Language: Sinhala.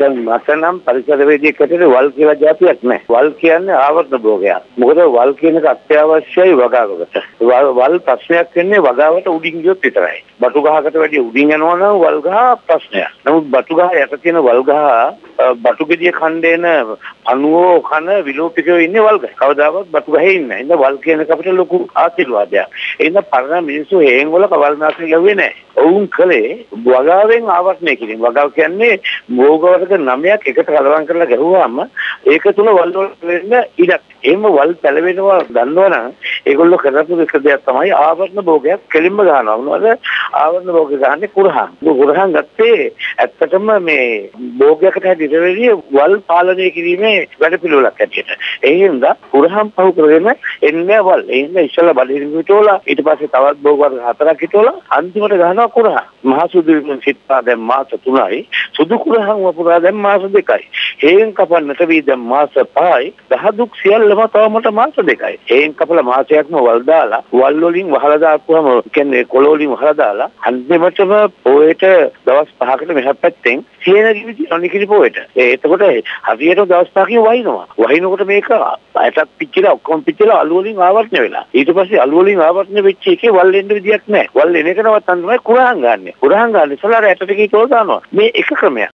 දැන් මට නම් පරිසරවේදියෙක් හැටියට වල් කියලා જાතියක් නැහැ. වල් කියන්නේ ආවර්ණ භෝගයක්. මොකද වල් කියන එක අත්‍යවශ්‍යයි වගාවකට. වල් ප්‍රශ්නයක් වෙන්නේ වගාවට උඩින් ගියොත් විතරයි. බටු ගහකට වැඩිය උඩින් යනවා නම් වල් ගහ ප්‍රශ්නයක්. නමුත් බටු ගහ යට තියෙන වල් ගහ බටු ගෙඩිය කණ්ඩේන පණුවෝ කන විලෝපිකයෝ ඉන්නේ වල් ගහ. කවදාවත් බටු ගහේ ඉන්නේ නැහැ. ඉතින් වල් කියන එක අපිට ලොකු ආශිර්වාදයක්. ඒ නිසා පරණ මිනිස්සු හේන් වල කවල් නාසය ගැව්වේ නැහැ. ඔවුන් කලේ වගාවෙන් ආවර්ණය කිරීම. වගාව කියන්නේ භෝග වර්ග නමයක් එකට කලවම් කරලා ගැහුවාම ඒක තුල වල් වල වෙන්න ඉඩක්. එහෙම වල් පැලවෙනවා දන්නවනම් ඒගොල්ලෝ කරපු එක දෙයක් තමයි ආවරණ භෝගයක් කෙලින්ම ගන්නවා. මොනවද ආවරණ භෝගය ගන්නේ කුරහන්. කුරහන් ගත්තේ ඇත්තටම මේ භෝගයකට හැදිරෙවිය වල් පාලනය කිරීමේ වැඩපිළිවෙලක් ඇටියට. ඒ හින්දා කුරහන් පහු කරගෙන එන්නේ වල්. ඒ හින්දා ඉස්සෙල්ලා බඩින් හිටෝලා ඊට පස්සේ තවත් භෝග වර්ග හතරක් හිටෝලා අන්තිමට ගන්නවා කුරහන්. මහා සුදු සිත්පා දැන් මාස 3යි. සුදු කුරහන් වපුරා දැන් මාස 2යි. හේන් කපන්නට වී දැන් මාස 5යි. දහදුක් සියල්ලම තවමට මාස 2යි. හේන් කපලා මාසයක්ම වල් දාලා වල් වලින් වහලා දාපුවම කියන්නේ කොළ වලින් වහලා දාලා අන්තිමටම පොයට දවස් 5කට මෙහා පැත්තෙන් සියන කිවිදි අනිකිරි පොයට. ඒ එතකොට හරියට දවස් 5කින් වහිනවා. වහිනකොට මේක අයටත් පිච්චිලා ඔක්කොම පිච්චිලා අලු වලින් ආවර්ණය වෙලා. ඊට පස්සේ අලු වලින් ආවර්ණය වෙච්ච එකේ වල් එන්න විදියක් නැහැ. වල් එන එක නවත්තන්න තමයි කුරහන් ගන්න. කුරහන් ගන්න ඉස්සලා රැටට කීතෝල් දානවා. මේ එක ක්‍රමයක්.